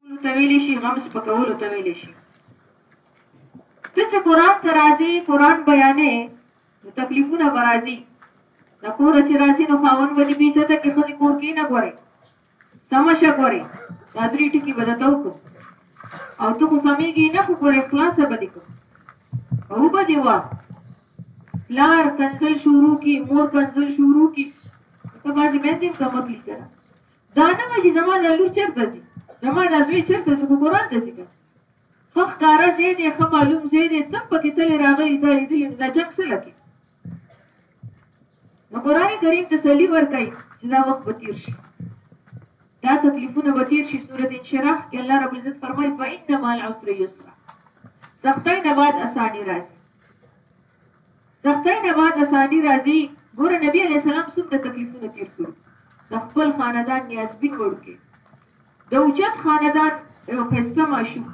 کولو ته ویلی شي غم سپکولو ته ویلی شي ته چې قران ته راځي قران بیانې نو تکلیفونه به راځي د کور چې راځي نو خاون به دې بیزه ته کې خو دې کور کې نه ګوري سمشه ګوري دا درې ټکي به درته وکړو او ته خو سمېږي نه خو ګورې خلاصه به دې کو او به دې وا پلار کنځل شروع کی مور کنځل شروع کی ته باندې مې دې کمکلی کړه دا نه وایي چې زما دا لور چېرته ځي، زما دا زوی چېرته ځي، خو قرآن ته ځي که نه؟ ښه ښکاره ځای دی، ښه معلوم ځای دی، څه هم پکې تللی راغلی، تا لیدلي، نو دا جنګ څه له کې؟ نو قرآن کریم تسلي ورکوي چې دا وخت به تېر شي، دا تکلیفونه به تېر شي. سورة انشراح کې الله رب العزت فرمایي فإن مع العسر یسرا، سختۍ نه بعد اساني راځي. سختۍ نه بعد اساني راځي، ګوره نبي عليه السلام څومره تکليفونه تېر کړي، د خپل خاندان نيازبين وړوکی، د اوچت خاندان يو ښايسته ماشوم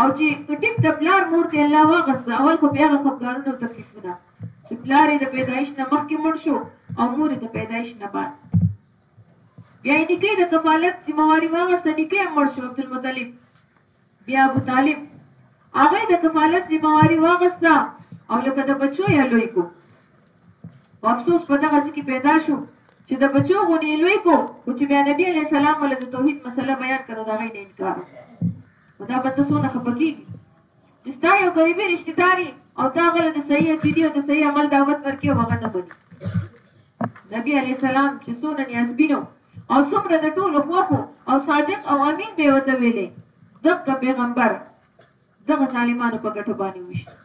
او چې ټيک د پلار مور ته يې الله واغسته، اول خو بې هغه خپګانونه او تکليفونه چې پلار يې د پيدايش نه مخکې مړ شو او مور يې د پيدايش نه بعد، بيا يې نيکه د کفالت ذمه واري واغسته، نيکه هم مړ شو، عبدالمطلب. بیا ابو طالب هغه یې د کفالت ذمه واري واغسته او لکه د بچو یې لوی کو خو افسوس په دغه ځکه پیدا شو چې د بچو غونې لوی کو خو چې بیا نبی علی السلام ول د توحید مسله بیان کړو دا غي نه انکار او دا بنده سونه خپکیږي چې ستا یو غریبي رشتہ داري او تا غل د صحیح عقیده او د صحیح عمل دعوت ورکې وغه نه بني نبی علی السلام چې سونه نیاز بینو او څومره د ټولو خوښ وو او صادق او امین به ورته ویلې دغکه پیغمبر دغه ظالمانو په ګټو باندې وویشتو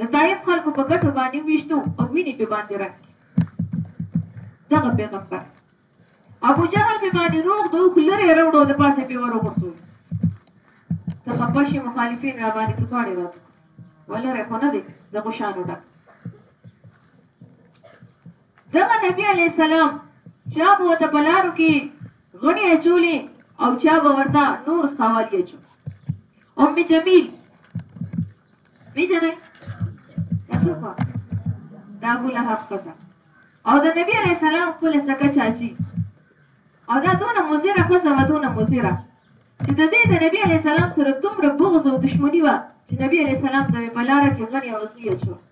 د طایف خلکو په ګټو باندې وویشتو او وینې په باندې رنګ کړې دغه پیغمبر ابو جهل په باندې روغ د اوخ لرې روړو د پاسه په ورو غرسول ته خپه شي مخالفین را باندې ټکاړې راځي ولره خو نه دی د غشانو ډک دغه نبي علیه السلام چا به ورته په لارو کي غڼي اچولې او چا به ورته نور ساوالي اچول. ام جمیل پیژنئ؟ دا څوک وه؟ د ابولهب ښځه او د نبي علیه السلام خپله سکه چاچي او دا دونه مضره ښځه وه، دونه مضره چې د دې د نبي علیه السلام سره دومره بغض او دښمني وه چې نبي علیه السلام ته یې په لاره کې غڼي او ازغي اچول.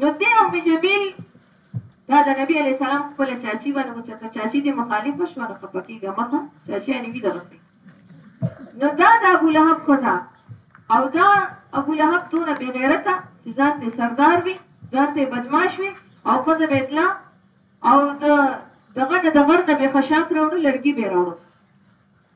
نو دی ام جمیل دا د نبی علیه السلام خپله چاچی وه، نو که چېرته چاچی دې مخالفه شوه نو خپه کېږه مه، ښه چاچیانې وي دغسې. نو دا د ابولهب ښځه او دا ابولهب دونه بې غیرته چې ځان ته یې سردار وي، ځان ته یې بدمعاش وي او ښځه به یې تله او د دغه نه د غر نه به یې خشاک راوړو، لرګي به یې راوړو.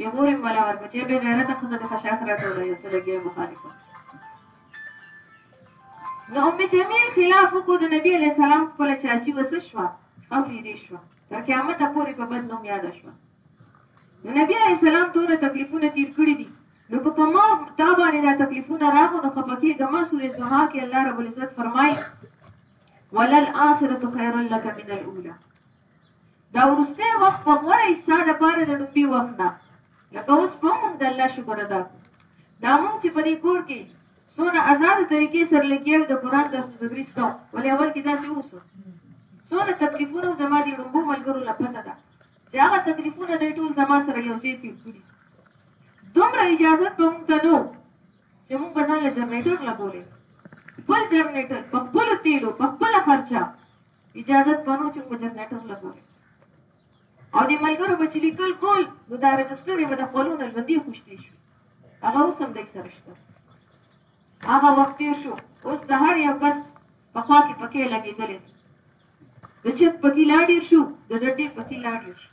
يې مورې ملا ورکوچې بې غيرته ښځه مې خشاک راټوله يو څه لګيا مخالفه د ام جميل خلاف وکړو د نبي عليه السلام خپل چاچي وسه شوه او نيدې شوه تر قیامت پورې په بد نوم یاد شوه نو نبی علی السلام دونه تکلیفونه تیر کړی دي نو که په ما تا باندې دا تکلیفونه راغو نو خپکی ګما سورې زها کې الله رب العزت فرمایي ولل اخرت خیر لک من الاولى دا وروستی وخت په غوره استا د پاره د ډومبي وخت نه لکه اوس په موږ د الله شکر ادا کو دا موږ چې په دې کور کې سونه آزاد طریقې سره لګیاو د قران درس او تدریس کو ولې اول کې دا څه وسو سونه تکلیفونه زما دي ډومبو ملګرو لپاره ده چې هغه تکلیفونه د ټول زما سره یو ځای تیر کړي دومره اجازه ته موږ ته نو چې موږ ځان له جنریټر لګولې خپل جنریټر په خپل تیلو په خپل خرچه اجازت بنو چې په جنریټر لګوي او د ملګرو به چې لیکل کول نو دا رجسټر یې به د خپلونه لوندې خوشتې شو هغه اوس هم دی سره شته هغه وخت تیر شو اوس د هر یو کس په خوا کې پکې لګېدلې د چپ پکې لا ډېر شو د ډټې پکې لا ډېر شو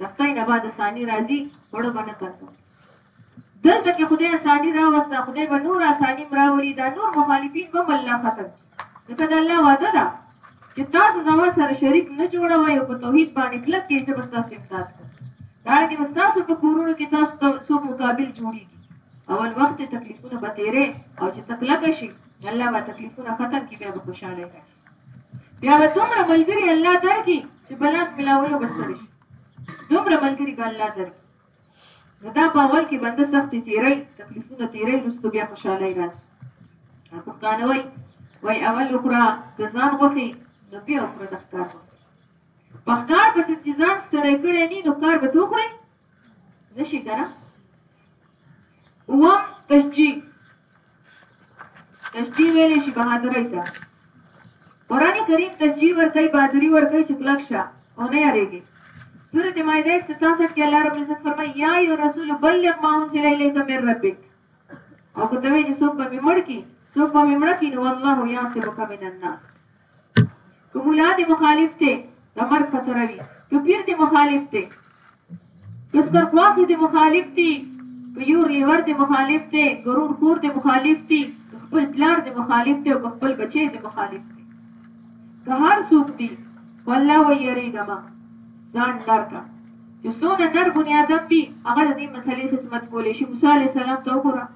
د خدای نه بعد اسانی راځي اوړه به نه کتو دلته کې خدای اسانی راوسته خدای به نور اسانی مراولي دا نور مخالفین به الله ختم نو کدا الله وعده ده چې تاسو زما سره شریک نه جوړوي او په توحید باندې کلک کې زه تاسو امداد کوم دا کې تاسو په کورونو کې تاسو ته څوک مقابل جوړیږي اول وخت تکلیفونه به تیرې او چې تکلک شي الله به تکلیفونه ختم کړي بیا به خوشاله شي یاره دومره ملګری الله درکی چې په لاس ملاولو به ستړی شي دومره ملګری که الله درکی نو دا په اول کې بنده سختې تیری تکلیفونه تیری وروسته بیا خوشحالۍ راځي پښتانه وایي وایي اول وخوره د ځان غوښې نو بیا وخوره د ښکار غوښې په ښکار پسې چې ځان ستړی کړی نه نو ښکار به ته وخورې نشي کنه اوم تشجیع تشجیع ویلې شي بهادرۍ ته قران کریم تشجیع ورکړي بهادری ورکړي چې کلک شه او نه یریږي سورۃ مائده 67 کې الله رب عزت فرمایي یا ایو رسول بلغ ما انزل الیک من ربک او کوته وی چې څوک به مړ کی څوک به مړ کی نو الله یعصمک من الناس که ملا دې مخالف دی د مرګ خطر وي که پیر دې مخالف دی که سترخواخې دې مخالف دي که یور لیور دې مخالف دی که رور خور دې مخالف دي که خپل پلار دې مخالف دی او که خپل بچی دې مخالف دی که هر څوک دي خو الله وایي یریږه مه ځان نر کړه چې څونه نر بنیادم وي هغه د دې مسلې خدمت کولی شي موسی علیه السلام ته وګوره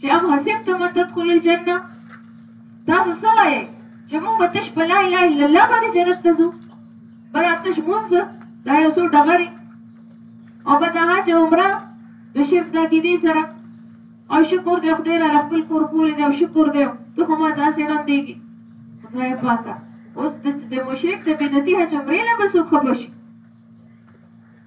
چی ام حسبتم ان تدخلوا الجنه تاسو څه وایئ چې موږ به تش په لا اله الا الله باندې جنت ته ځو به دا تش مونځ دا یو څو ډغرې او به دا حج عمره د شرک دا کیدې سره او شکر دې خدای را خپل کور پورې دی او شکر دې ته خو ما داسې ړم دیږي خدای پاکه اوس د مشرک د بدعتي حج عمرې له به څوک خبر شي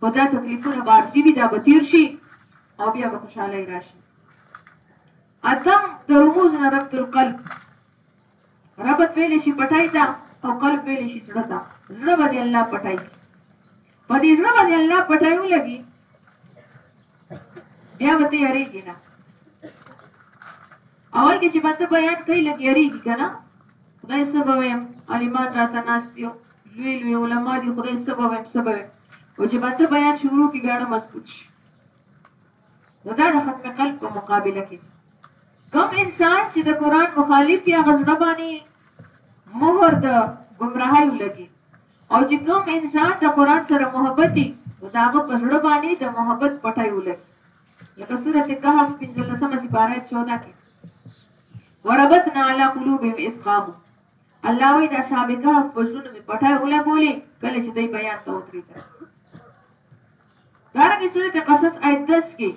خو دا تکلیفونه به عارضي وي، دا به تېر شي او بیا به خوشحالۍ راشي. اتم د رموز نه ربط القلب ربط ویلی شي پټای ته او قلب ویلی شي زړه ته زړه به دې الله پټای کړي په دې زړه باندې الله پټای ولګي بیا به ته یارېږي نه اول کې چې بنده بیان کوي لږ یریږي که نه خدای څه به ویم عالمان راته ناست دي لوی لوی علما دي خدای څه به ویم څه به ویم او چې بنده بیان شروع کړي بیا ډه مضبوط شي نو دا د ختم قلب په مقابله کې کوم انسان چې د قرآن مخالف یا غزړه باندې مهر د ګمراهۍ لګي او چې کوم انسان د قرآن سره محبتي نو داغه په زړه باندې د محبت پټای ولګي لکه سورة کهف پنځلسمه سپاره چوده کې وربطنا علی قلوبهم اذ قاموا الله وی دا صاحب کهف په زړونو می پټه ولګولې کله چې دوی بیان ته وتریدل دا رنګه سورۃ قصص آیت 10 کې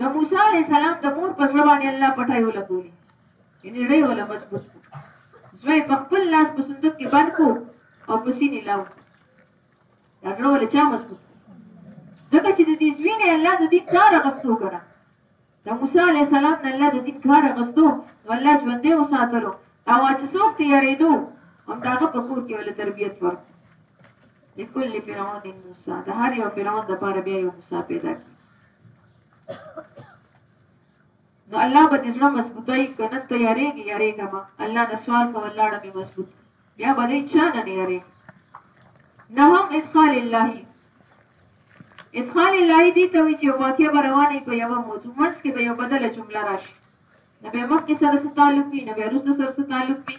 د موسی علی السلام د مور په زړه باندې الله پټه ولګولې ان ری ولا مضبوط زوی په خپل لاس په صندوق کې بند کو او پسینې لاو دا زړه ولې چا غستو ځکه چې د دې زوینه الله د دین کار غستو کنه د موسی علی السلام نه الله د دین کار غستو والله ژوندې او ساتلو او چې څوک ته یریدو هم داغه په کور کې ول تربیت ور لکل فرعون موسی د هر یو فرعون د پاره بیا یو موسی پیدا کړ نو الله به دې زړه مضبوطوي که نه ته يارېږې يارېږه مه الله نه سوال کوه الله ړه مې مضبوط بيا به دې چا نه نه يارېږم نهم ادخال الهي ادخال الهي دې ته وي چې واقع به روانې په یوه موضوع منځ کې به یو بدله جمله راشي نه به مخکې سره څه تعلق وي نه به وروسته سره څه تعلق وي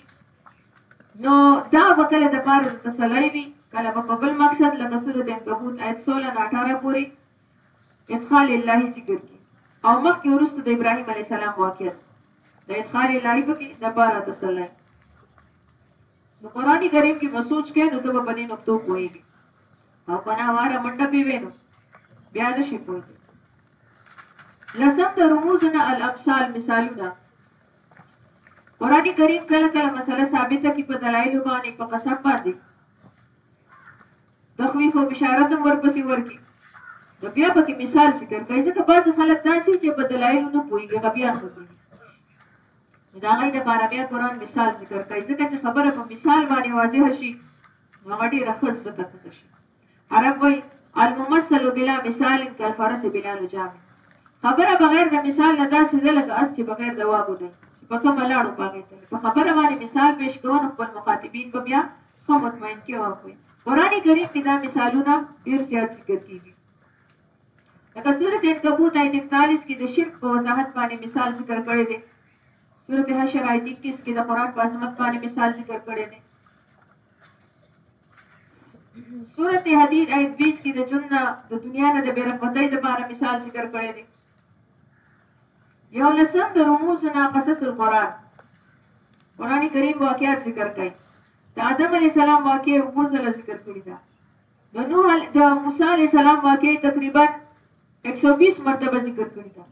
نو دا به کله د پاره د تسلی وي کله به په بل مقصد لکه سورت انکبوت آیت 16 نه 18 پورې ادخال الهي ذکر کی او مخکې ورسته د ابراهيم عليه السلام واقعیت د ادخال الهي پکې د بارا تسلی نو قرآني کریم کې مسوچ کې نو ته په دې نقطو پوهیږي او کنا واره منډه پی وینو بیا نشي پوهیږي لسم د رموزنا الامثال مثالونه قرآني کریم کله کله مسله ثابته کی په دلایل باندې په قسم باندې تخویف او بشارت هم ورپسې ورکړي نو بیا پکې مثال ذکر کوي ځکه بعضې خلک داسې چې په دلایلو نه پوهېږي غبیان به کوي نو د هغوی دپاره بیا قرآن مثال ذکر کوي ځکه چې خبره په مثال باندې واضحه شي نو هغه ډېره ښه زړه ته کوزه شي عرب وایي الممثل بلا مثال کالفرس بلا لجام خبره بغیر د مثال نه داسې ده لکه اس چې بغیر د واګو دی چې په کومه لاړو په هغې په خبره باندې مثال پېښ کوه نو خپل مخاطبین به بیا ښه مطمئن کې او کوي قرآن کریم کې دا مثالونه ډیر زیات ذکر کیږي لکه سورت انکبوت آیت 41 کې د شرک په وضاحت باندې مثال ذکر کړی دی سورت حشر آیت 21 کې د قرآن په عظمت باندې مثال ذکر کړی دی سورت حدید آیت 20 کې د جن د دنیا نه د بیرغبتۍ لپاره مثال ذکر کړی دی یولسم، د رموز نه قصص القرآن، قرآن کریم واقعات ذکر کړي. د آدم علیه السلام واقعه اووه ځله ذکر کړې ده. د نوح د موسی علیه السلام واقعه تقریبا 120 مرتبه ذکر کړې ده.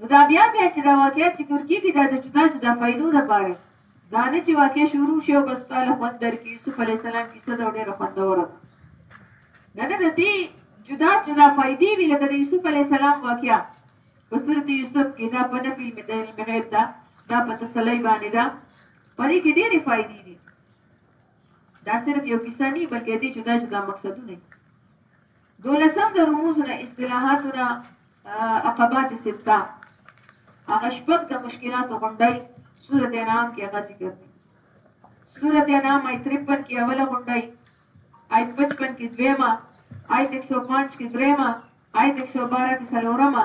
نو دا بیا بیا چې دا واقعات ذکر کېږي دا د جدا جدا فایدو لپاره دا نه چی واقعه شروع شی او بس تاله خوند درکی یوسف علیه السلام کیسه ده او ډیره خوندوره ده نه نه ددی جدا جدا فائدی وی لکه د یوسف علیه السلام واقعه په سورت یوسف کی دا په نفی د علم غیب ده دا په تسلی باندې ده پدې کې ډېرې فائدې دي دا صرف یو کیسه نه بلکې دې جدا جدا مقصدونه دولسم د رموزو نه اصطلاحاتو نه عقبات سته هغه شپږ د مشکلاتو غونډۍ سورت انعام کې هغه ذکر دي سورت انعام آیت 53 کې اوله غونډۍ آیت 55 کې دویمه آیت 105 کې دریمه آیت 112 کې څلورمه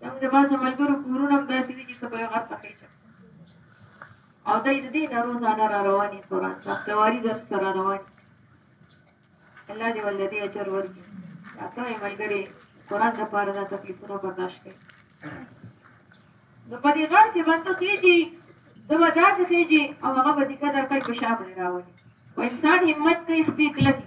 زموږ د بعضو ملګرو کورونه هم داسې دي چې ته به یې غر ته خېژه او دی د دې نه روزانه را رواني قرآن ته اختواري درس ته را رواني الله دې ول دې اجر ورکړي تاسو یې ملګري قرآن لپاره دا تکلیفونه برداشت کړئ نو په دې غر چې باندې خېږي زه به داسې خېږي او هغه به دې قدر کوي په شا باندې راولي او انسان همت کوي خپې کلکې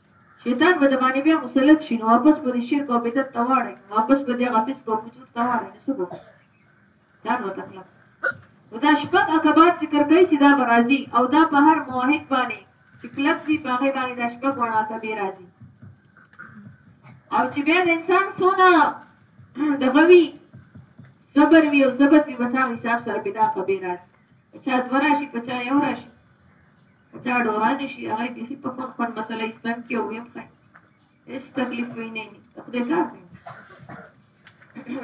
شیطان به دباندې بیا مسلط شي نو واپس به د شرک او بدعت ته واړی نو واپس به دغه فسق او فجور ته واړی نو څه به وکړي دا نو تکلیف نو دا شپږ عقبات ذکر کوي چې دا به راځي او دا په هر موحد باندې چې کلک وي په هغې باندې دا شپږ واړه عقبې راځي او چې بیا د انسان څونه دغه وي صبر وي او ضبط وي بس هغه حساب سره به دا عقبې راځي چا دوه راشي په چا یو راشي که چا ډورانې شي هغه یې بیخي په خوند خوند مسله یې ستن کړي او ویې پخوي هېڅ تکلیف وي نه وي د خدای کار دی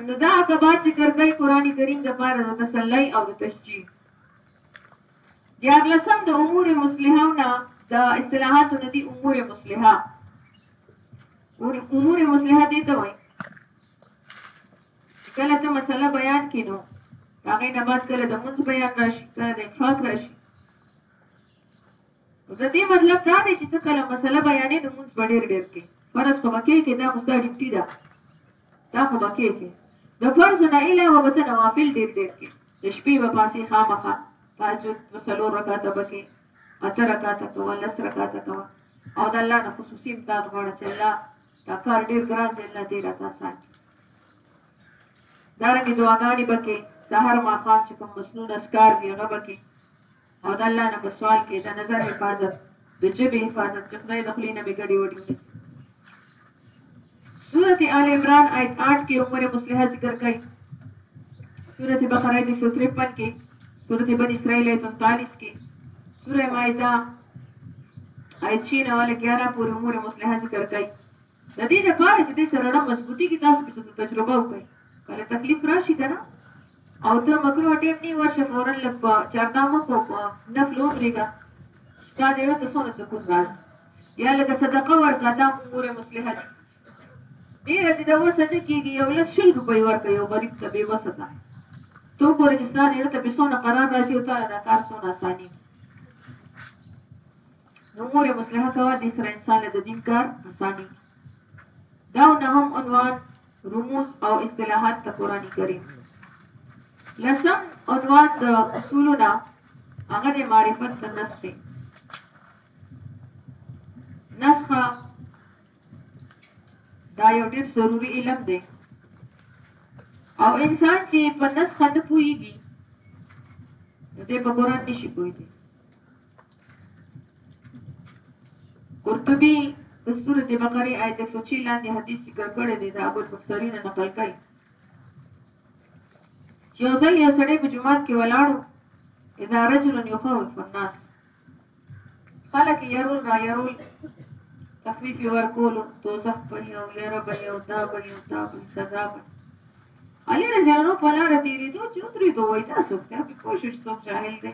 نو دا عقبات ذکر کوي قران کریم د پاره د تسلی او د تشجیع دیار لسم د امور مصلحونه د اصطلاحات نه دي امور مصلحه او امور مصلحه دي ته وایي کله ته مسله بیان کینو هغه نه بعد کله د منځ بیان راشي کله د انفاق راشي نو د دې مطلب دا دی چې ته کله مسله بیانې نو مونځ په ډېر ډېر کې فرض خو بکې کې دا مستا ډیوټي ده دا خو بکې کې د فرض نه علاوه به ته نوافل ډېر ډېر کې د شپې به پاسې خامخا تهجد په څلور رکعاته بکې اته رکعاته کوه لس رکعاته کوه او د الله نه خصوصي امداد غواړه چې الله دا کار ډېر ګران دی الله دې راته اسان کړي دارنګه دعاګانې به کې سهار ماښام چې کوم مسنون اسکار دي هغه به کې او د الله نه به سوال کې د نظر حفاظت د جبې حفاظت چې خدای د خلی نه به ګډي وډي ونی سورت آل عمران آیت 8 کې عمر مصلحه ذکر کړي سورت بقره آیت 153 کې سورت بنی اسرائیل آیت 39 کې سورہ مائده آیت 6 نه 11 پورې عمر مصلحه ذکر کړي د دې لپاره چې دې ته رڼا مضبوطي کې تاسو پکې څه تجربه وکړئ کله تکلیف راشي که نه او ته مکروه ټیم نه ورشه فورا لږ په چارنامه خو په نفل ودرېږه ستا د زړه ته څونه سکون راځي یا لکه صدقه ورکړه دا امور مصلحه دي ډېره دې د وسه نه کېږي یو لس شل روپۍ ورکړه یو غریب ته بې وسه ته ته وګوره چې ستا د زړه ته به څونه قرار راځي او تا له دا کار څونه اساني نو مور مصلحه کوه دې سره انسان له د دين کار اساني دا او نهم عنوان رموز او اصطلاحات ته قران کریم لسم عنوان د اصولنا هغه د معرفت د نسخه نسخه دا یو ډیر ضروری علم دی او انسان چې په نسخه نه پوهیږي نو دې په قران نشي پوهیږي قرطبي د سورت بقره آیت 106 لاندې حدیث ذکر کړی دی د ابو المختاری نه نقل کړي چې یو ځل یو سړی په جماعت کې ولاړو اذا رجل يخوف الناس خلک يرول را يرول تخفیف ورکولو دوزخ به یو یره به یو دا به یو دا به سزا به علی رضی الله په لار تیرې دو چې درې دوه تاسو ته په کوشش څوک جاهل دی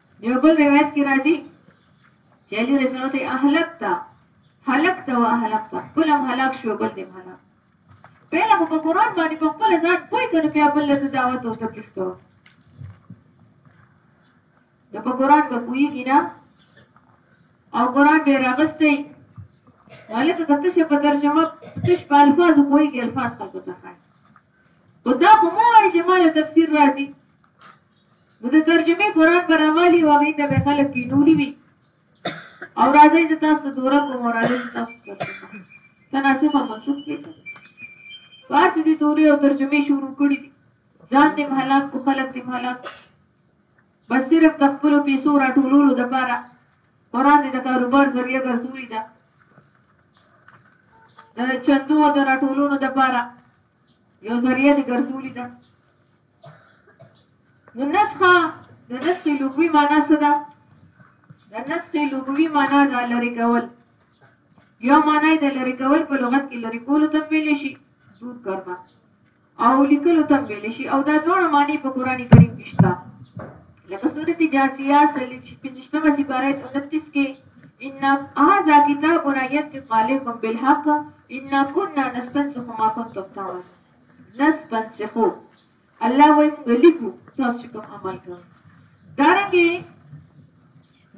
یو بل روایت کې راځي چې علي رسول الله ته اهلک تا هلک ته واهلک تا خپل هم هلاک شو بل دې هلاک پهله خو په قرآن باندې په خپل ځان پوه کړو بیا بل ته دعوت او تبلیغ کوو نو په قرآن به پوهېږي نه او قرآن به یې راغستی نو هلکه که تشه په ترجمه تش په الفاظو پوهېږي الفاظ خلکو ته ښایي خو دا خو مه وایي چې ما له تفسیر راځي نو د ترجمې قرآن به راوالي او هغې ته به یې خلک کینولي وي او راځئ زه تاسو ته دوره کوم او راځئ زه تاسو ته ترجمه ته ناسخ او منسوخ پېژنم په هر څه دې دورې او ترجمې شروع کړي دي ځان دې هلاک کو خلک دې هلاک بس صرف د خپلو پیسو راټولولو دپاره قرآن دې د کاروبار ذریعه ګرځولي ده د چندو او د راټولولو دپاره یو ذریعه دې ګرځولي ده د نسخه د نسخې لغوي معنا څه ده د نسخې لغوي معنا دا لری کول یو معنا د لری کول په لغت کې لری کول تم ویل شي دور کرنا او لیکل تم ویل شي او دا ټول معنی په قران کریم کې شته لکه سورۃ جاسیه سلی 15 سپاره 29 کې ان هذا کتابنا ينطق عليكم بالحق ان كنا نستنسخ ما كنتم تعملون نستنسخو، الله وايي موږ لیکو تاسو چې کوم عمل کوئ دارنګه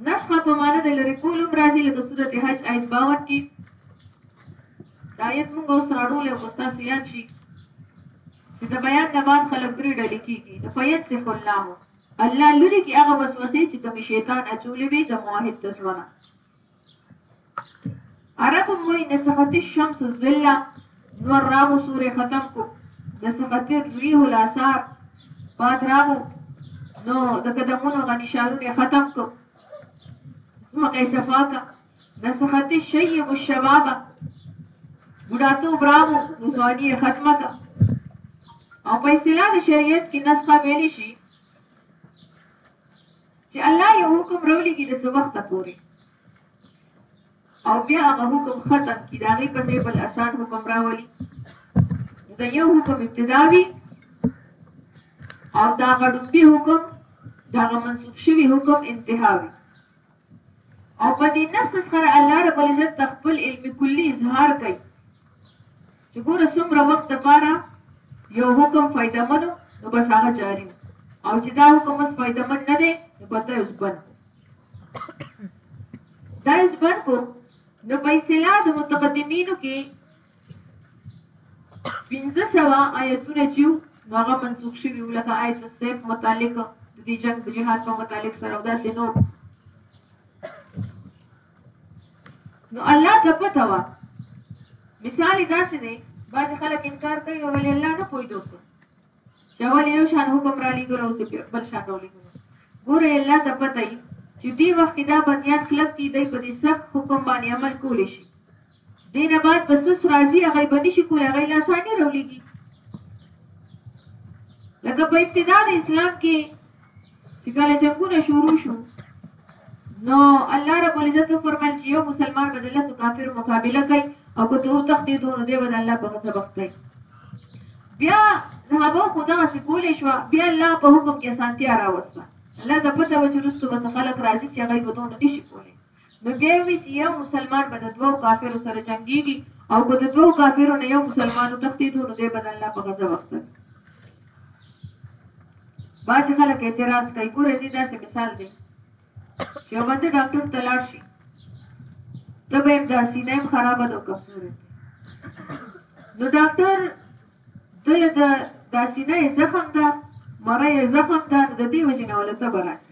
نسخه په معنی د لری کولو مرضی لکه سورته حج آیت 52 کې دا آیت موږ اوس راړول او تاسو یاد شي چې د بیان نه بعد خلک درې ډلې کیږي نو فیت سه الله الله لری کې هغه وسوسه چې کوم شیطان اچولې وي د موحد د ځوانه عرب موي نسختی شمس الظلة نور راغو سورې ختم کو نسختی ریح الاثار باد راغو نو د قدمونو غني شارونه ختم کو زمکه صفا کا نسختی شیب الشبابه بډاتو براغو رسوانی ختمه کا او په اصطلاح د شریعت کې نسخه ویل شي چې الله یو حکم راولېږي د څه وخته پورې او بیا هغه حکم ختم کی دا غي پسې بل آسان حکم راولي دا یو حکم ابتدا وی او دا غړوبي حکم دا منسوخ شوی حکم انتها وی او په دې نص سره الله رب العزت د خپل علم کلی اظهار کوي چې ګوره څومره وخت دپاره یو حکم فایده منو نو بس هغه جاری او چې دا حکم اوس فایده من نه دی نو بنده اوس بند دا اوس بند کو نو په اصطلاح د متقدمینو کې پنځه سوه آیتونه چې نو هغه منسوخ شوي وو لکه آیت السیف متعلق د دې جنګ د جهاد په متعلق سره او داسې نور نو الله ته پته وه مثال داسې دی بعضې خلک انکار کوي او ویل الله نه پوهېدو څه ته ولې یو شان حکم رالیږلو اوس یې بل شان راولیږلو ګوره الله ته پته یي چې دې وخت کې دا بندیان خلص دي دی په دې سخت حکم باندې عمل کولی شي دې نه بعد به سس راځي هغه یې به نه شي کولی هغه یې له اساني راولیږي لکه په ابتدا د اسلام کې چې کله جنګونه شروع شو نو الله رب العزت فرمایل چې یو مسلمان به د لاسو کافر مقابله کوي او که ته وتښتې دونو دی به الله په مطابق کوي بیا صحابه خدا سې کولې شو بیا الله په حکم کې سانتیا راوسته الله ته پته و چې رسو به خلک راځي چې غي بدون نشي کولې نو دی وي چې یو مسلمان به د دوو کافرو سره جنګیږي او که د دوو کافرو نه یو مسلمان وتښتیدو نو دی به د الله په غضب اخته وي بعضې خلک اعتراض کوي ګوره دې داسې مثال دی چې یو بنده ډاکټر ته لاړ شي ته به هم دا سینه هم خرابه ده او کمزوری نو ډاکټر د د دا سینه زخم ده مړی زخم ده نو د دې وجې نه ولته به راځي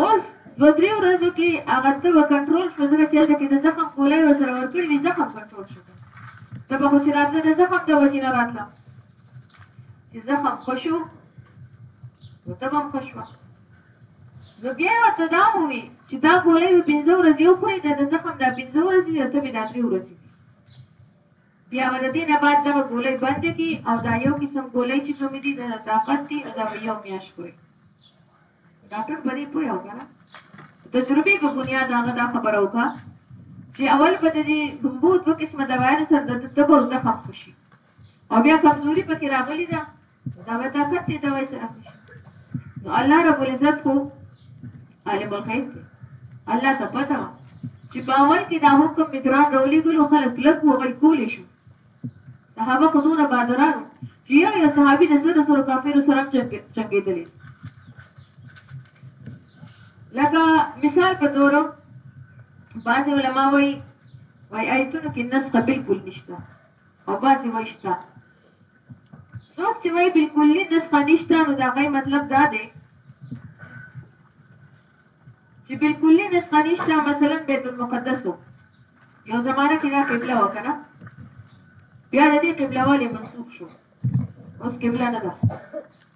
اوس دوه درې ورځو کې هغه تبه کنټرول شوه، ځکه چې هلته کې د زخم ګولۍ ورسره ورکړې وي، زخم کنټرول شو. تبه خو چې راتله د زخم د وجې نه راتله، چې زخم ښه شو نو تبه هم ښه شوه. نو بیا یې ورته دا ووي چې دا ګولۍ به پنځه ورځې وخورې، دا د زخم دا پنځه ورځې دي، د تبې دا درې ورځې دي. بیا به د دې نه بعد دغه ګولۍ بندې کړي او دا یو قسم ګولۍ چې کومې دي دا د طاقت دي نو دا به یو میاشت خورې. ډاکټر په دې پوه وه کنه تجربې په بنیاد هغه دا خبره وکړه چې اول به د دې لومبو دوه قسمه دوايانو سره د تب او زخم خوشي او بیا کمزوري پکې راغلي ده دغه طاقت دې دوای سره خوشي نو الله رب العزت خو عالم الغیب دی الله ته پته وه چې په اول کې دا حکم مګران راولېږلو خلک کلک وو هغوی کولی شو صحابه خو دومره بهادران وو چې یو یو صحابي د زرو زرو کافرو سره هم جنګېدلي. لکه مثال په تور بعضې علما وایي وایي ایتونو کې نسخه بالکل نشته او بعضې وایي شته. څوک چې وایي بالکلي نسخه نشته نو د هغوی مطلب دا دی چی بالکلی نسخه نشته مثلا بیت المقدسو یو زمانه کی دا قبله وه کنه بیا د دې قبله والی منسوب شو اوس قبله نه ده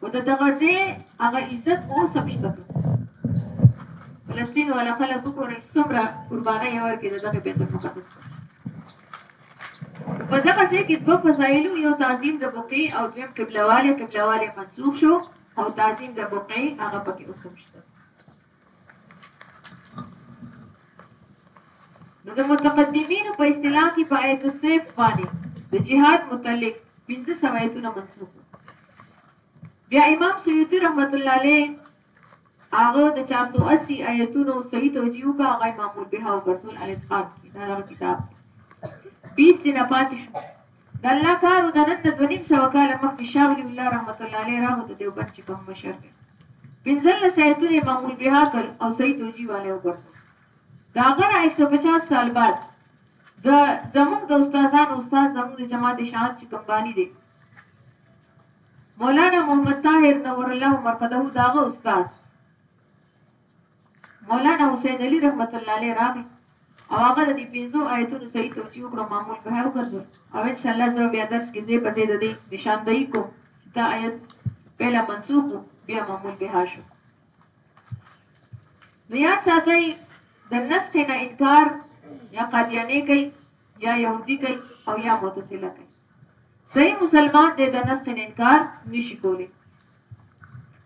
او د دغه ځای هغه عزت اوس هم شته فلسطین والا خلک وګورئ څومره قربانۍ یې ورکړې د دغه بیت المقدس په دغه ځای کې دوه فضایلو یو تعظیم د بقیع او دویم قبلهوالی قبلهوالی منسوخ شو او تعظیم د بقعی هغه پکې اوس هم شته نو د متقدمینو په اصطلاح کې په آیت السیف باندې د جهاد متعلق 15 آیتونه منسوخ بیا امام سیوطی رحمت الله علیه هغه د 480 آیتونو صحیح توجیه وکړه هغه امام البهاو برسول الاتقان کې دا کتاب 20 دینه پاتې شو د الله کار و د نن نه دوه نیم سوه کاله مخکې شاه ولي الله رحمت الله علیه راغو د دیوبند چې کوم مشر دی پنځلس آیتونه یې معمول بها کړل او صحیح توجیه والا یې وګرځو د هغه نه ایک سو پچاس سال بعد د زموږ د استادانو استاد زموږ د جماعت شاعت چې کوم بانی دی مولانا محمد طاهر نور الله مرقده داغه استاد مولانا حسین علی رحمت الله علیه راغی او هغه د دې پنځو آیتونو صحیح توجیه وکړو معمول به وګرځو او ان شاء الله زه بیا درس کې زی په زی د دې نشاندهی کوم چې دا آیت پهله منسوخ وو بیا معمول به شو نو یاد ساتئ د نسخ نه انکار یا قادیانه کوي یا يهودي کوي او یا معتزله کوي صحیح مسلمان دې د نسخ نه انکار نشي کولی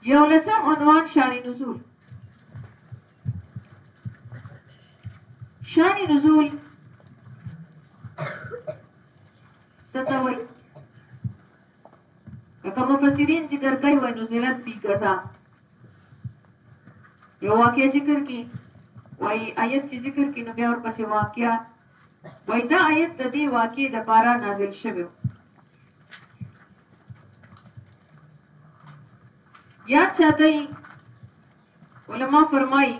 یولسم عنوان شان نزول شان نزول ستوي که مفسرین ذکر کوي وای نزلت فی کذا یو واقع ذکر کی وای آیت چې ذکر کی نو بیا ورپسې واقعیا وایي دا آیت د دې واقعې لپاره نازل شوی و. یاد ساتئ علما فرمایي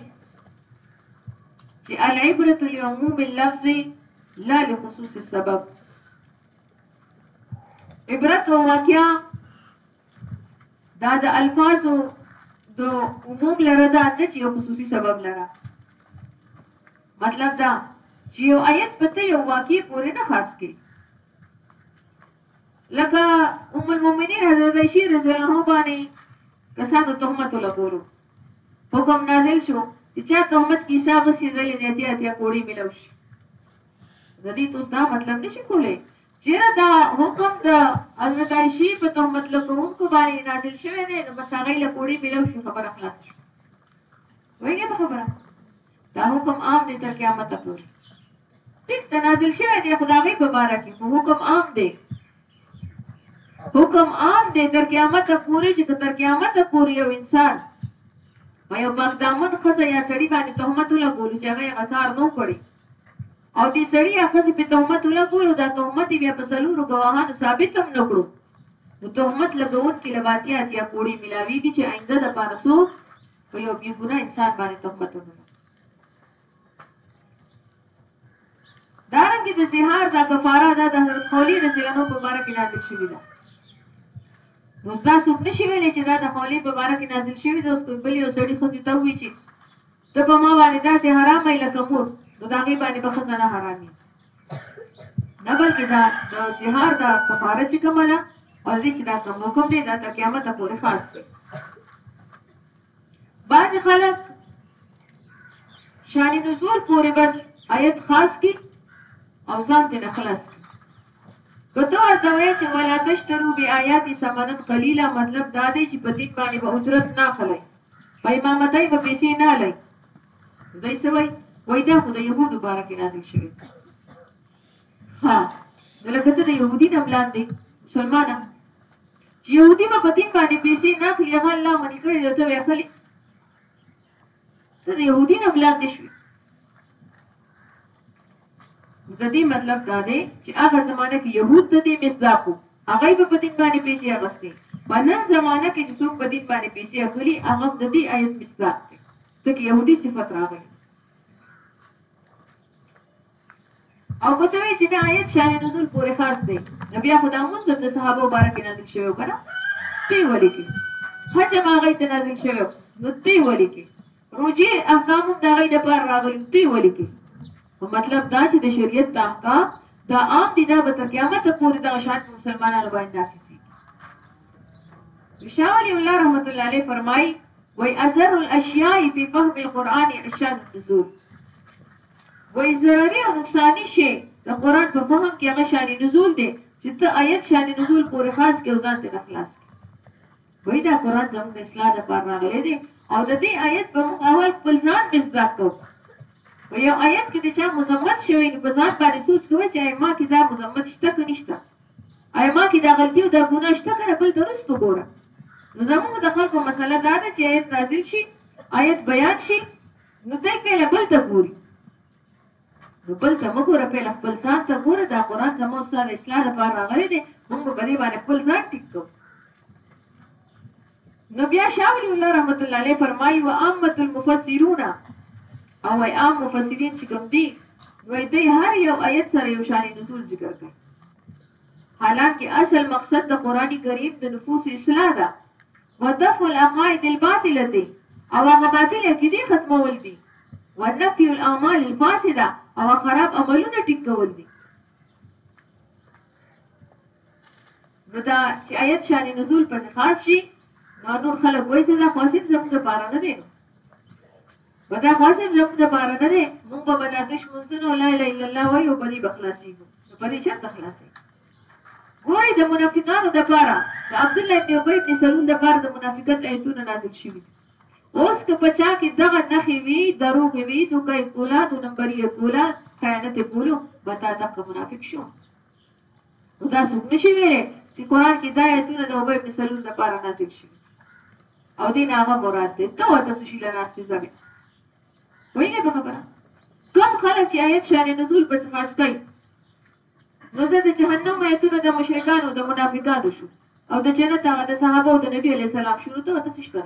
چې العبرة لعموم اللفظ لا لخصوص السبب عبرت او واقعا دا د الفاظو د عموم لره دا نه چې خصوصي سبب لره مطلب دا چې یو آیت په ته یو واقعي پورې نه خاص کې لکه ام المؤمنین حضرت عائشہ رضی الله عنها باندې کسانو تهمت لګولو حکم نازل شو چې چا تهمت کی حساب سیدلې دې اتیا اتیا کوړی ملو شي د دې توس دا مطلب نشي کولای چې دا حکم د حضرت عائشہ په تهمت لګونکو باندې نازل شوی دی نو بس هغه له کوړی ملو شي خبره خلاص شو وایي په خبره دا حکم عام دی تر قیامته پورې. ټیک ده نازل شوی دی خو د هغوی په باره کې خو حکم عام دی حکم عام دی تر قیامته پورې چې که تر قیامته پورې یو انسان په یو پاکدامن ښځه یا سړي باندې تهمت ولګولو چې هغه هغه کار نه کړي او دې سړي یا ښځې په تهمت ولګولو دا تهمت بیا په څلورو ګواهانو ثابت هم نه کړو نو تهمت لګونکي له باتیا اتیا کوړي ملاویږي چې آینده دپاره څوک په یو بی ګناه انسان باندې تهمت ولګوي دارنګه د زهار دا کفاره دا د حضرت خولی رضی الله عنه په باره کې نازل شوی ده نو دا څوک نشي ویلې چې دا د خولی په باره کې نازل شوی ده اوس کوم بل یو سړی خو دې ته وی چې د په ما باندې دا چې حرام دی لکه مور نو دا غي باندې بخښه نه حرامي نه بلکې دا د زهار دا کفاره چې کومه ده او دې چې دا کوم حکم دی دا تر قیامت پورې خاص دی بعضی خلک شان نزول پورې بس آیت خاص کی او ځان دې نه خلاص کی که ته ورته وایې چې ولا تشترو بی آیاتی ثمنا قلیلا مطلب دا دی چې په دین باندې به اجرت نه اخلئ په امامتۍ به پیسې نه الی دی څه وایي وایي دا خو د یهودو باره کې نازل شوی ها نو لکه ته د يهودي نه بلان دی مسلمانه چې يهودي به په دین باندې پیسې نه اخلي هغه الله منی کړی درته وی اخلي ته د يهودي نه بلان دی شوي د دې مطلب دا دی چې هغه زمانه کې يهود د دې مصداقو هغه به په دین باندې پیسې اغستې په نن زمانه کې چې څوک په دین باندې پیسې اخلي هغه د دې آیت مصداق دی ځکه يهودي صفت راغلی او که ته وایې چې نه آیت شان نزول پورې خاص دی نو بیا خو دا مونځ هم د صحابو باره کې نازل شوی که نه تی ولې کې حج هم هغوی ته نازل شوی نو تی ولې کې روژې احکام هم د هغوی دپاره راغلي تی ولې کې خو مطلب دا چې د شریعت د احکام دا عام دي دا به تر قیامته پورې دغه شان په مسلمانانو باندې نافظېږي شاه ولي الله رحمت الله علیه فرمایي وایي اثر الاشیاء فی فهم القرآن اشان النزول وایي ضرري او نقصاني شی د قرآن په فهم کې هغه شان نزول دی چې ته آیت شان نزول پورې خاص کړې او ځان ترې نه خلاص کړې. وایي دا قرآن زموږ د اصلاح لپاره راغلی دی او د دې آیت به موږ اول خپل ځان مصداق کوو. په یو آیت کې د چا مذمت شوی نو په ځان باندې سوچ کوه چې ایا ما کې دا مذمت شته که نشته؟ ایا ما کې دا غلطي او دا ګناه شته که نه؟ بل ته وروسته وګوره. نو زموږ د خلکو مسله دا ده چې آیت نازل شي، آیت بیان شي، نو دی پهله بل ته ګوري. نو بل ته مه ګوره پهله خپل ځان ته ګوره، دا قرآن زما او ستا د اصلاح لپاره راغلی دی، موږ به په دې باندې خپل ځان ټيک کوو. نو بيا شاه ولي الله رحمت الله عليه فرمايي وعامة المفسرون او وايي عام مفسرين چې کوم دي نو وايي دوی هر یو آیت سره یو شان نزول ذکر کوي حالانکه اصل مقصد د قرآن کریم د نفوس اصلاح ده ودفع العقائد الباطلة او هغه باطلې عقیدې ختمول دي، ونفی الاعمال الفاسدة او هغه خراب عملونه ټینګول دي. نو دا چې آیت شان نزول پسې خاص شي نو نور خلک وایي څه دا خاصم زموږ د پاره نه دی نو به دا خاصم زموږ د پاره نه دی موږ به دا دشمنځنو لا اله الا الله وایو په دې بخلاصي په دې چرته خلاصي ګورئ د منافقانو دپاره د عبدالله ابن ابی ابن سلول دپاره د منافقت ایتونه نازل شوي دي اوس که په چا کې دغه نښې وې دروغ یې وې دوکه یې کوله دو نمبري یې کوله خیانت یې کولو به تا دقه منافق شو نو دا څوک نشي ویلی چې قران کې دا ایتونه د ابی ابن سلول دپاره نازل شوي او دین هغه مراد دی ته ورته څه شي لناستې ځبې وایي په خبره کوم خلک چې آیت شان نزول پس خاص کوي نو زه د جهنم آیتونه د مشرکانو د منافقانو شو او د جنت هغه د صحابه او د نبی علی السلام شروع ته ته څه شته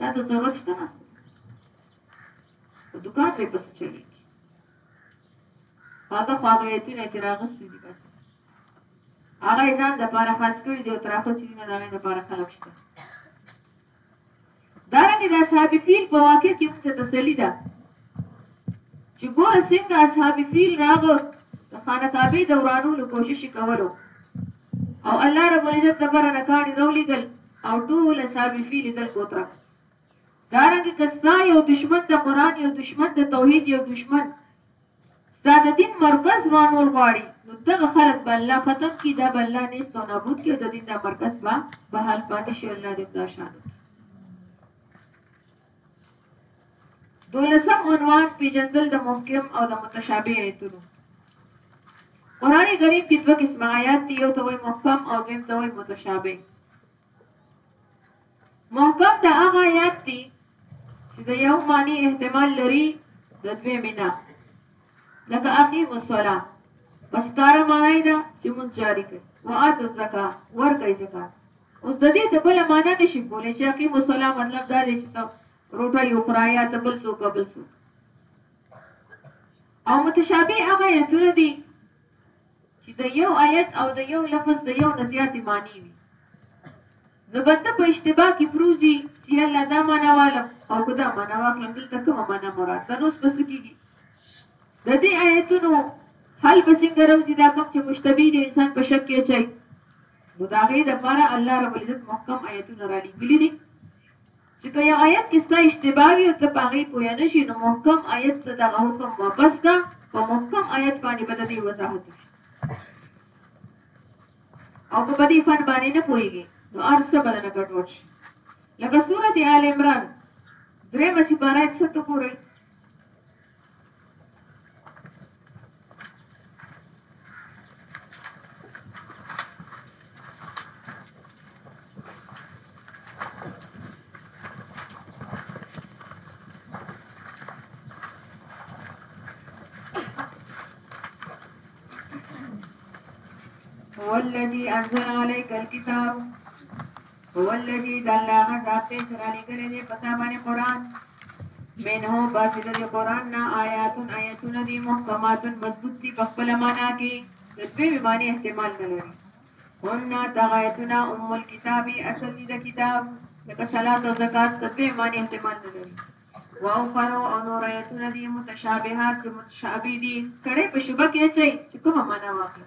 دا ته ضرورت شته نه دکان به پس چلی هغه خواږه ایتونه چې راغستې دي بس هغه ځان د پاره خرڅ کړي دی او ترافه چې نه دغه د پاره خلک شته دارنګه د اصحاب فیل په واقعه کې موږ ته تسلي ده چې ګوره څنګه اصحاب فیل راغو د خانه کعبه د ورانولو کوشش کولو او الله رب العزت د برنه کاڼي رولېګل او ټول اصحاب فیل دل کوتره دارنګ کستا یو دشمن د قران یو دشمن د توحید یو دشمن دا د دین مرکز ما نور غواړي نو دغه خلک به الله ختم کی دا به الله نیست او نابود کی او د دین دا مرکز به به حال پاتې شي الله دې دا شان وکړي دولسم عنوان پیجندل د محکم او د متشابه ایتونو قران کریم کې دوه قسم آیات دي یو ته وایي محکم او دویم ته وایي متشابه محکم ته هغه آیات دي چې د یو معنی احتمال لري د دوی مینا لکه اقیم الصلاه پس کار معنی ده چې مونږ جاری کړي وآت الزکا ور کوي زکات اوس د دې د بل معنی نشي کولای چې اقیم الصلاه مطلب دا دی چې ته روټه یو خرایا ته بل سو قبل سو او متشابه هغه ایتونه دي چې د یو آیت او د یو لفظ د یو نه زیاتې معنی وي نو به ته په اشتباه کې پروزي چې الله دا معنا والم او که دا معنا واخلم دلته کومه معنا مراد ده نو اوس پس کېږي د دې آیتونو حل به څنګه راوځي دا کوم چې مشتبه دي انسان په شک کې اچوي نو دا غي د پاره الله رب العزت محکم آیتونه را لګلي دي چې که یو آیت کې ستا اشتباه وي او ته په هغې پوه نه شې نو محکم آیت ته دغه حکم واپس کا په محکم آیت باندې به د دې وضاحت وشي او که په دې فن باندې نه پوهېږي نو هر څه به درنه ګډوډ شي لکه سورت آل عمران درېمه سپاره اکثر ته ګورئ الذي انزل عليك الكتاب هو الذي د الله هغه ذات دی چې رالېږلی دی په تا باندې قرآن منه پس د دې قرآن نه آیات آیتونه دي محکمات مضبوط دي په خپله معنا کې د دویمې معنی احتمال نه لري هن دغه آیتونه ام الکتاب اصل دي د کتاب لکه صلات او زکات د دویمې معنی احتمال نه لري واخر او نور آیتونه دي متشابهات چې متشابه دي کړه په شبکه چي کومه معنا واخلي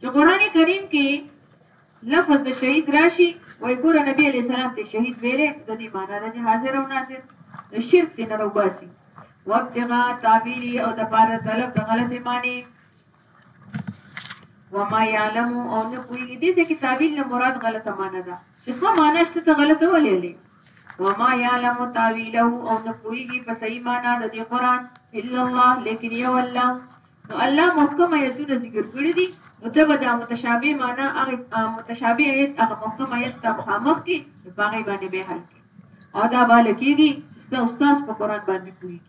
چې قرآن کریم کې لفظ د شهید راشي وای ګوره نبی علیه السلام ته شهید ویلې د دې معنا ده چې حاضر او ناظر د شرک دې نه راوباسي وابتغاء تعبیری او د پاره طلب د غلطې معنی وما يعلم او نه پوهیږي دې ځکه تعبیر نه مراد غلطه معنی ده چې ښه معنی شته ته غلطه ولې لې وما يعلم تعويله او نه پوهیږي په صحیح معنی د دې قران الا الله لیکن یو الله نو الله محکم آیتونه ذکر کړي دي نو ته به دا متشابه معنا هغه متشابه آیت هغه محکم آیت ته مخامخ کې په هغه باندې به حل کې او دا به لکېږي چې ستا استاد په قران باندې پوهیږي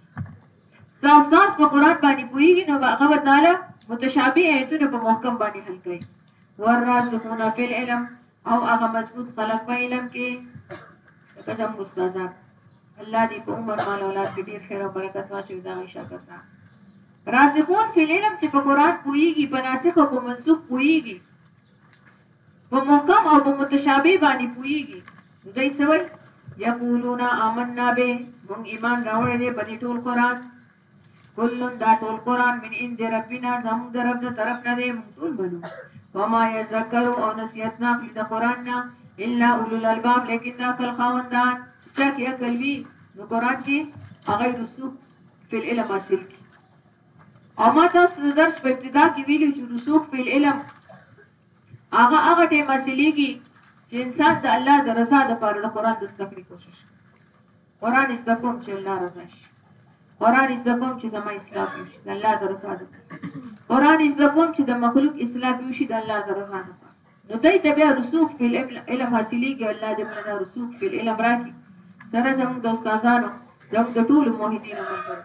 ستا استاد په قران باندې پوهیږي نو هغه به تعالی متشابه آیتونه په محکم باندې حل کوي والراسخون فی العلم او هغه مضبوط خلق په علم کې لکه زموږ استادان الله دې په عمر مال اولاد کې ډیر خیر او برکت واچوي دا غي شاګردان راسخون فی العلم چې په قران پويږي په ناسخ او په منسوخ پويږي په محکم او په متشابه باندې پويږي دوی سوي یقولون آمنا به مونږ ایمان راوړې دې په دې ټول قران کل دا ټول قران من عند ربنا زموږ د رب د طرف نه دی موږ ټول منو وما يذكر او نصيحت نه اخلي د قران نه الا اولو الالباب لیکن دا کل خاوندان چا کې عقل وي نو قران کې هغه رسوب په علم حاصل کی او ما تاسو د درس په ابتدا کې ویلو چې رسوب په علم هغه هغه ټیم حاصلېږي چې انسان د الله د رضا لپاره د قران د زده کړې کوشش کوي قران زده کوم چې الله رضا شي قران زده کوم چې زما اسلام شي د الله د رضا ده قران زده کوم چې د مخلوق اسلام شي د الله د رضا ده نو دای ته بیا رسوخ په علم حاصلېږي الله دې موږ ته رسوخ په علم راکړي سره زموږ د استادانو زموږ د ټولو موحدینو ملګرو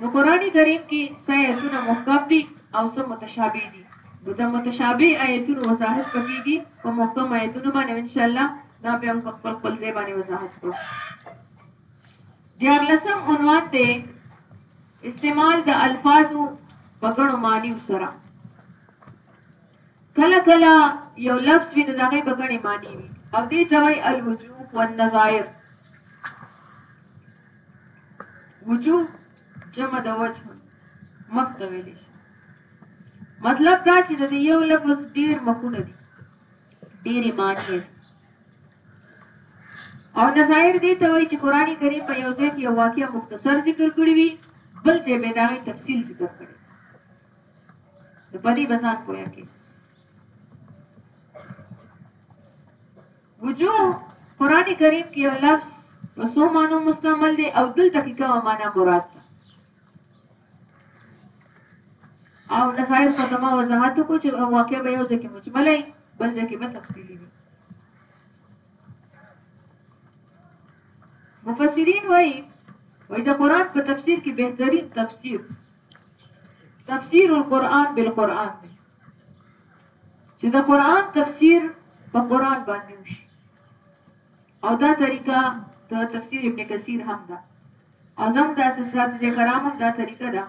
نو قران کریم کې څه آیتونه محکم دي او څه متشابه دي نو د متشابه آیتونو وضاحت پکېږي په محکم آیتونو باندې ان شاء الله دا به هم خپل خپل ځای باندې وضاحت کوو دیار لسم عنوان دی استعمال د الفاظو په ګڼو معنی سره کله کله یو لفظ وي نو د هغې به ګڼې معنی وي او دې ته وایي الوجوه والنظائر وجوه جمع د وجه مخ ته ویل شي مطلب دا چې د یو لفظ ډیر مخونه دي ډېرې معنی او نظائر دې ته وایي چې قرآني کریم په یو ځای کې یو واقعیا مختصر ذکر کړی وي بل ځای به دا غي تفصیل ذکر کړي نو په دې بزان پوهه کې وجو قران کریم کې یو لفظ وسو مانو مستعمل دی او دلته کې کومه معنا مراد ده او د ظاهر په تمه وضاحت کو چې واقع به یو ځکه مجمله بل ځکه به تفصیلی وي مفسرین وایي وایي د قران په تفسیر کې بهترین تفسیر تفسیر القرآن بالقرآن دی چې د قرآن تفسیر په قرآن باندې وشي او دا طریقه د تفسیر ابن کثیر هم ده او زم د اساتذه کرامو دا طریقه ده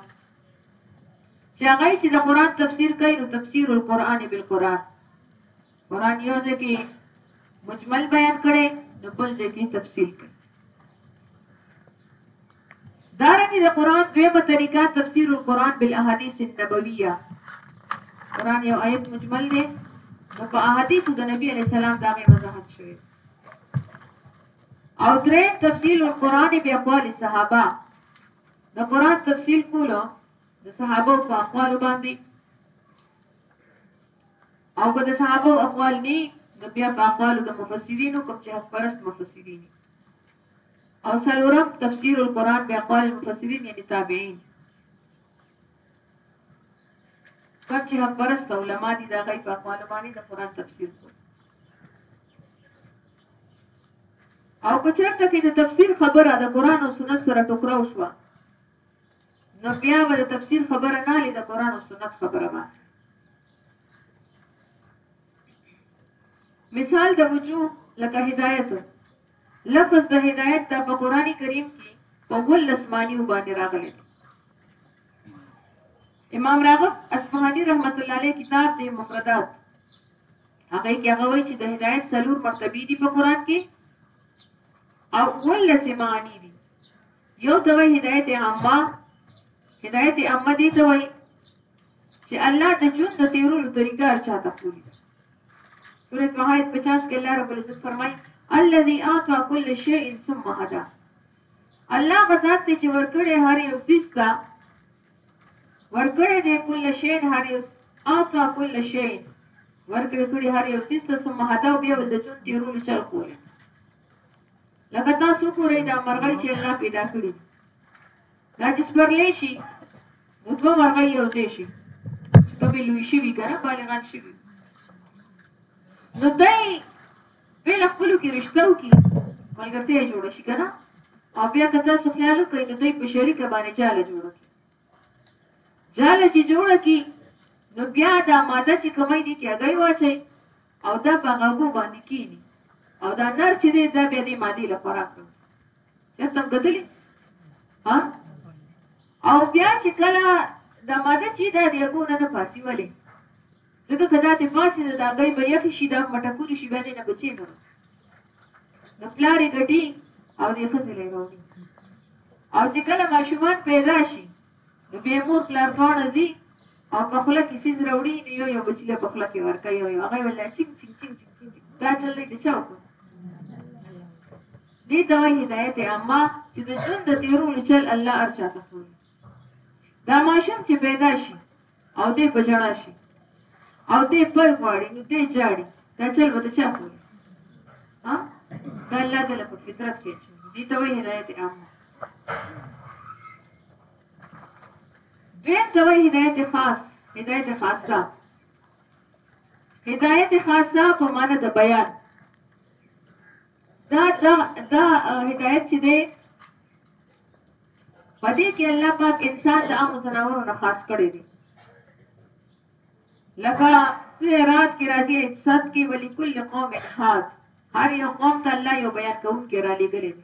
چې هغه چې د قران تفسیر کوي نو تفسیر القرآن بالقرآن قرآن يو ځای کې مجمل بیان کړي نو بل ځای کې تفصیل کړي دارنګه د قرآن دویمه طریقه تفسیر القرآن بالاحاديث النبویه قرآن یو آیت مجمل دی نو په احادیثو د نبی علی السلام دا غي وضاحت شوی او درې تفصیل القرآن بیا اقوال صحابه د قرآن تفصیل کولو د صحابه په اقوال باندې او که د صحابو اقوال نی نو بیا په اقوالو د مفسرینو کوم چې حق پرست مفسرین او سلورم تفسیر القرآن باقوال المفسرین یعنی تابعین کوم چې حق پرست علما دي دا غي په اقوال باندې د قران تفسیر کو او کچرته کې د تفسیر خبره د قران او سنت سره ټکراو شو نو بيا به د تفسير خبره نه علي د قران او سنت خبره به مثال د وجوه لکه هدايت لفظ د هدايت د په قران کریم کې په ولس معنی باندې راغلی امام راغب اصفهاني رحمت الله علیه کتاب دی مفردات هغه کې هغه وایي چې د هدايت څلور مرتبه دي په قران کې او ولس معنی دي یو ته وایي هدایت عامه، هدایت عامه دې ته وایي چې الله د ژوند د تیرولو طریقه هر چا ته ښوولې ده. سورة طه آیت 50 کې الله رب العزت فرمایي الذي اعطى كل شيء ثم هدى الله غزاد ته چې ورکړې هر یو سیس ته ورکړې دې کل شین هر یو اعطى كل شيء ورکړې کړې هر یو سیس ته ثم هدى بیا ول د چون تیرول چل کولې لکه تاسو ګورئ دا مرغۍ چې الله پیدا کړي دا چې سپرلې شي نو دوه مرغۍ یو ځای شي چې کومې لوی شي وي که نه بالغان شي وي نو دی بیا له خپلو کې رشته وکړي ملګرتیا یې جوړه شي که نه او بیا که تاسو خیال وکړئ نو دوی په شریکه باندې جاله جوړه کړي جاله چې جوړه کړي نو بیا دا ماده چې کومه دي کې هګۍ واچوي او دا په غږو باندې کینی او دا نر چې دی دا بیا دې مادې له خوراک کوي چېرته هم کتلی ها او بیا چې کله دا ماده چې دا د هګو نه نه پاسي ولې ځکه که دا ترې پاڅي نو دا ګۍ به یخې شي، دا خو به ټکورې شي، بیا دې نه بچې نه روزي. نو پلار یې ګټي او دې ښځې له یې راوړي. او چې کله ماشومان پیدا شي نو بیا مور پلار دواړه ځي او په خوله کې سیز راوړي نو یو یو بچی په خوله کې ورکوي یو یو هغه یې ویل چینګ چینګ چینګ چینګ چینګ دا چل دی د چا وکړو دې ته وایي هدایت عامه چې د ژوند د تېرولو چل الله هر چا ته ښووي دا ماشوم چې پیدا شي او دی په ژړا شي او دی پل غواړي نو دی جاړي دا چل به ته چا کوي ها دا الله تعالی په فطرت کې چي دي ته وی هدایت عامه دویم ته وی هدایت خاص هدایت خاصه هدایت خاصه په معنا د بیان دا دا دا هدایت چې دی په دې کې الله پاک انسان د عام زناورو نه خاص کړی دی لکه سورات کې راځي صد کې ولی کل قوم حاد هر یو قوم ته الله یو بیان کوونکی را لېږلی دی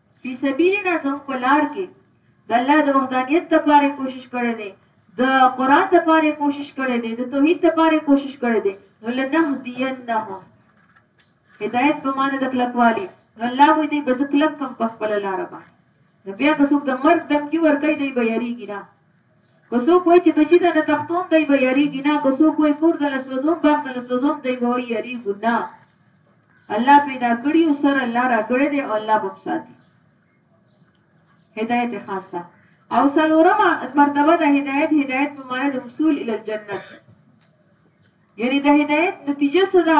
فی سبیل نه زموږ په لار کې د الله د وحدانیت لپاره یې کوشش کړی دی، د قرآن لپاره یې کوشش کړی دی، د توحید لپاره یې کوشش کړی دی، نو لنهدینهم هدایت په معنی د کلکوالي نو الله وایي دی به زه کلک کړم په خپله لاره باندې نو بیا که څوک د مرګ دمکي ورکوي دی به یریږي نه که څوک وای چې بچي ته نه تښتوم دی به یریږي نه که څوک وای کور ته نه سوځوم باغ ته نه سوځوم دی به وای یریږو نه الله پیدا کړی او سر الله را کړی دی او الله بم ساتي هدایت خاصه او سلورمه مرتبه د هدایت هدایت په معنی د وصول ال الجنت یعنی د هدایت نتیجه څه ده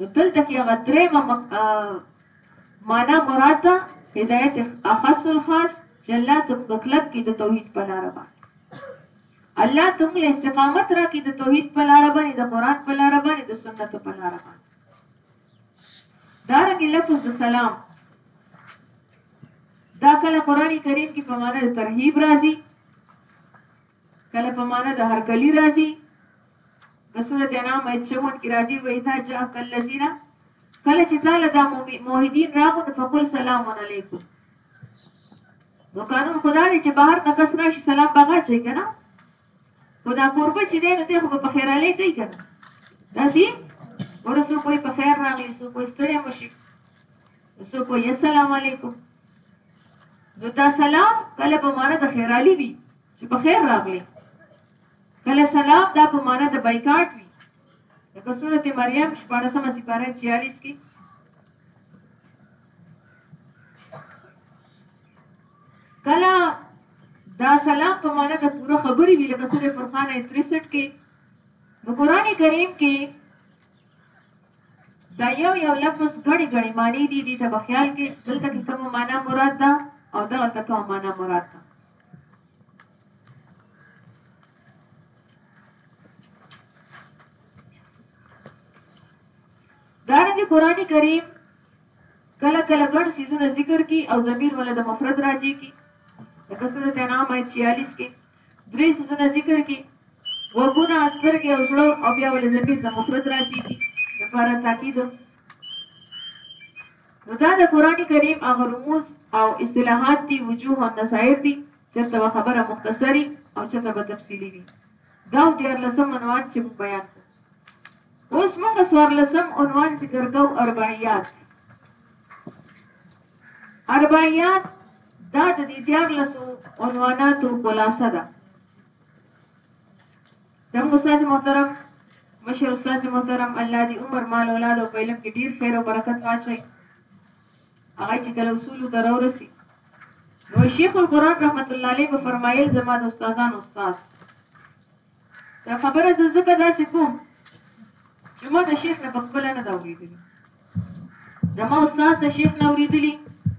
نو دلته کي هغه درېيمه مانا مراد ده هدايت اخص الخاص چې الله ته موږ کلک کړي د توحيد په لاره باندې الله ته موږ استقامت راکړي د توحيد په لاره باندې د قران په لاره باندې د سنت په لاره باندې دارنګ لفظ د سلام دا کله قران کریم کې په معنا د ترهیب راځي کله په معنا د هر کلی راځي د سورۃ انعام ایت 54 کې راځي و اذا جاءك الذين کله چې تعالی د موحدین راغو نو فقل سلام علیکم نو قانون خدا دی چې بهر نه کس راشي سلام بغا چي کنه خدا قربه چې دی نو ته خو په خیر علی کوي کنه داسي ورسو کوئی په خیر راغلی سو کوئی ستړی مشي سو کوئی السلام علیکم نو دا سلام کله په معنا د خیر علی وی چې پخیر راغلې. کله سلام دا په معنی د بایکاټ وي لکه سورت مریم شپاړسمه سپاره چیالیس کې کله دا سلام په معنی د پوره خبرې وی لکه سورې فرقان 63 کې نو قران کریم کې دا یو یو لفظ غړي غړي معنی دي دي ته بخیال کې دلته کې کومه معنی مراد ده او دغه ته کومه معنی مراد ده دارنګه قران کریم کله کله ګڼ سيزونه ذکر کی او ضمیر ولا د مفرد راځي کی لکه سورته انعام آیت 46 کې درې سيزونه ذکر کی وګونه اثر کې او زړه او بیا ول ضمیر د مفرد راځي کی لپاره تاکید نو دا د قرآن کریم هغه رموز او اصطلاحات دي، وجوه او نظایر دي، چرته به خبره مختصري او چرته به تفصیلي وي. دا و دیارلسم عنوان چې موږ بیان کړو. اوس موږ څوارلسم عنوان ذکر کوو، اربعیات. اربعیات دا د دې دیارلسو عنواناتو خلاصه ده. زموږ استاد محترم مشر استاد محترم الله دې عمر مال اولاد او په علم کې ډیر خیر او برکت واچي هغه چې کله اصول ته راورسي نو شیخ القرآن رحمت الله علیه په فرمایل زما د استادان استاد دا خبره زه ځکه داسې کوم چې ما د شیخ نه په خپله نه ده اورېدلې زما استاد د شیخ نه اورېدلي